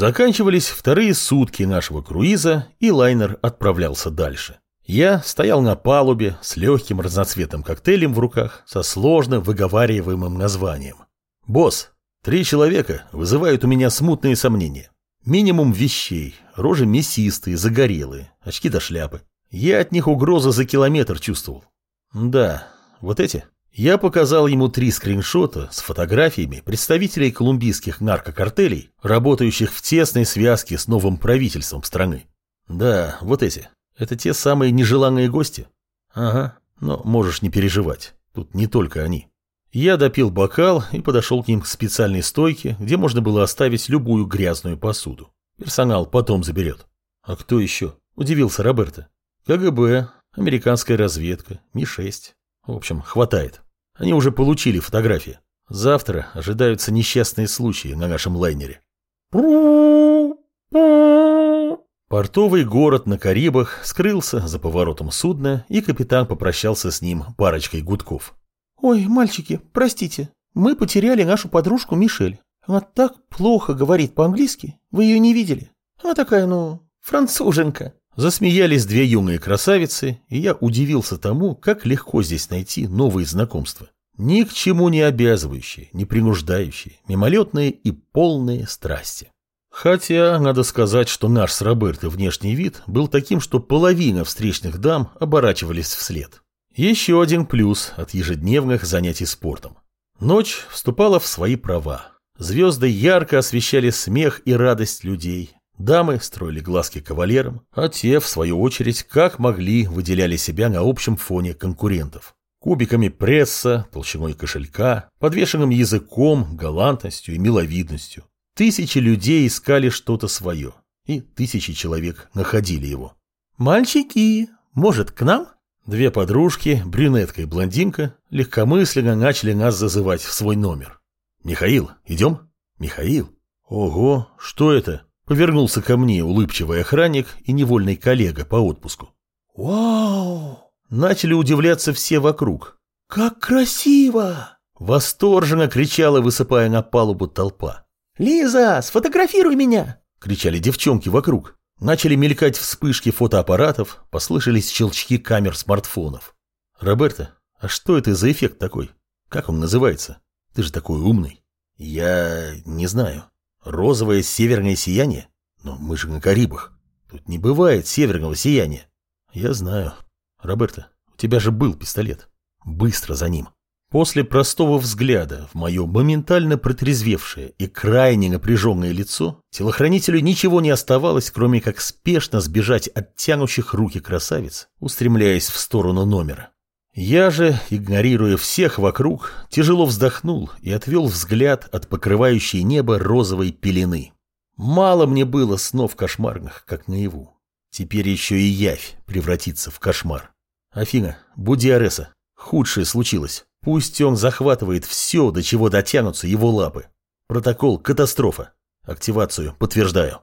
Заканчивались вторые сутки нашего круиза, и лайнер отправлялся дальше. Я стоял на палубе с легким разноцветным коктейлем в руках со сложно выговариваемым названием. «Босс, три человека вызывают у меня смутные сомнения. Минимум вещей, рожи мясистые, загорелые, очки до шляпы. Я от них угрозы за километр чувствовал. Да, вот эти. Я показал ему три скриншота с фотографиями представителей колумбийских наркокартелей, работающих в тесной связке с новым правительством страны. Да, вот эти. Это те самые нежеланные гости? Ага, но можешь не переживать. Тут не только они. Я допил бокал и подошел к ним к специальной стойке, где можно было оставить любую грязную посуду. Персонал потом заберет. А кто еще? Удивился Роберто. КГБ, американская разведка, Ми-6. В общем, хватает. Они уже получили фотографии. Завтра ожидаются несчастные случаи на нашем лайнере. Портовый город на Карибах скрылся за поворотом судна, и капитан попрощался с ним парочкой гудков. «Ой, мальчики, простите, мы потеряли нашу подружку Мишель. Она так плохо говорит по-английски, вы ее не видели. Она такая, ну, француженка». Засмеялись две юные красавицы, и я удивился тому, как легко здесь найти новые знакомства. Ни к чему не обязывающие, не принуждающие, мимолетные и полные страсти. Хотя, надо сказать, что наш с Роберто внешний вид был таким, что половина встречных дам оборачивались вслед. Еще один плюс от ежедневных занятий спортом. Ночь вступала в свои права. Звезды ярко освещали смех и радость людей, Дамы строили глазки кавалерам, а те, в свою очередь, как могли, выделяли себя на общем фоне конкурентов. Кубиками пресса, толщиной кошелька, подвешенным языком, галантностью и миловидностью. Тысячи людей искали что-то свое, и тысячи человек находили его. «Мальчики, может, к нам?» Две подружки, брюнетка и блондинка, легкомысленно начали нас зазывать в свой номер. «Михаил, идем?» «Михаил? Ого, что это?» Повернулся ко мне улыбчивый охранник и невольный коллега по отпуску. «Вау!» Начали удивляться все вокруг. «Как красиво!» Восторженно кричала, высыпая на палубу толпа. «Лиза, сфотографируй меня!» Кричали девчонки вокруг. Начали мелькать вспышки фотоаппаратов, послышались щелчки камер смартфонов. «Роберто, а что это за эффект такой? Как он называется? Ты же такой умный». «Я не знаю». Розовое северное сияние? Но мы же на Карибах. Тут не бывает северного сияния. Я знаю. Роберто, у тебя же был пистолет. Быстро за ним. После простого взгляда в мое моментально протрезвевшее и крайне напряженное лицо, телохранителю ничего не оставалось, кроме как спешно сбежать от тянущих руки красавиц, устремляясь в сторону номера. Я же, игнорируя всех вокруг, тяжело вздохнул и отвел взгляд от покрывающей небо розовой пелены. Мало мне было снов кошмарных, как наяву. Теперь еще и явь превратится в кошмар. Афина, буди Ареса. Худшее случилось. Пусть он захватывает все, до чего дотянутся его лапы. Протокол «Катастрофа». Активацию подтверждаю.